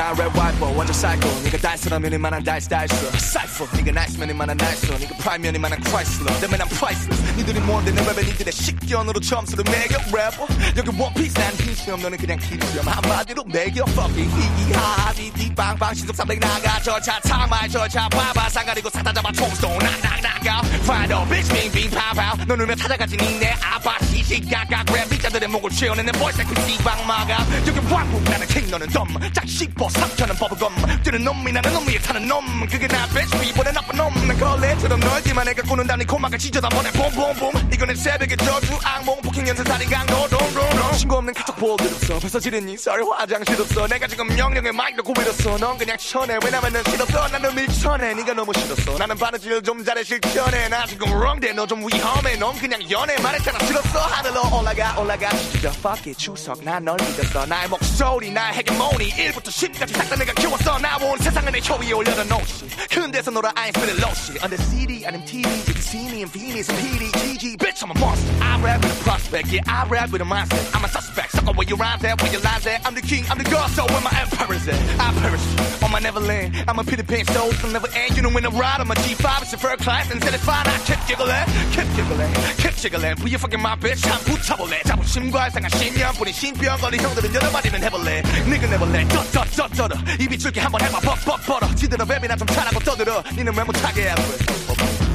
나랩 와이퍼 완전 사이코 네가 달스라면 이만한 달스 달스. 사이퍼 네가 나이스면 이만한 나이스. 네가 프라이면 이만한 크라이슬러. 때문에 난 프라이슬러스 니들이 뭔데? 내 랩에 니들의 식견으로 점수를 매겨 래퍼 여기 원피스 난 흰수염 너는 그냥 흰수염 한마디로 매겨. Fucking 히히하 디디빵빵 시속 300 나가. 저차 창말 저차 봐봐. 상가리고 사다 잡아 총쏘 나나나가. Find a bitch 빙빙 파파 너 누면 찾아가지? 니네 아빠 시시각각. 랩 미자들의 목을 채워내는 보이스 그 씨방 막아 여기 왕국 나는 king 너는 덤 짝씹어 삼천은 버블검. 뛰는 놈이 나는 놈 위에 타는 놈. 그게 나 bitch 위보다 나쁜 놈난 걸레처럼 널기만 해가 꾸는다 네 코막을 찢어다 보내. 봄봄봄. 이거는 새벽의 저주 악몽. 폭행 연쇄 살인 강도 동동. 친구 없는 카톡 보고 들었어 벌써 지르니 썰. 화장실 없어 내가 지금 명령의 마이크로 고비렸어 넌 그냥 쳐내 왜냐면 넌 싫었어. 나는 밀쳐내. 네가 너무 싫었어. 나는 바느질 좀 잘해. 실천해 나 지금 wrong돼. 너 좀 위험해. 넌 그냥 연애 말했잖아. 싫었어. 하늘로 올라가 올라가. 진짜 fuck it. 추석. 난널 믿었어. 나의 목 소리 나의 헤게모니 1부터 10까지 싹다 내가 키웠어 나온 세상을 내혀 위에 올려다 놓지 큰 데서 놀아 I ain't spinning low shit on the CD 아님 TV you can see me in Venus and PD GG bitch I'm a monster I rap with a prospect yeah I rap with a mindset I'm a suspect sucker where your rhymes at where your lines at I'm the king I'm the god so where my empire's at I perish on my Neverland I'm a Peter Pan soul will never end you know when I ride I'm a G5 it's a first class and said it's fine I keep giggling keep giggling keep jiggling We you fucking my bitch 참 붙여볼래 자부심과 상한 10년뿐인 신병거리 형들은 여러 마디는 해볼래 니가 내볼래 쩌쩌쩌쩌러 입이 줄게 한번 해봐 뻑뻑 벌어 지들은 랩이나 좀 잘하고 떠들어 니는 왜 못하게 하고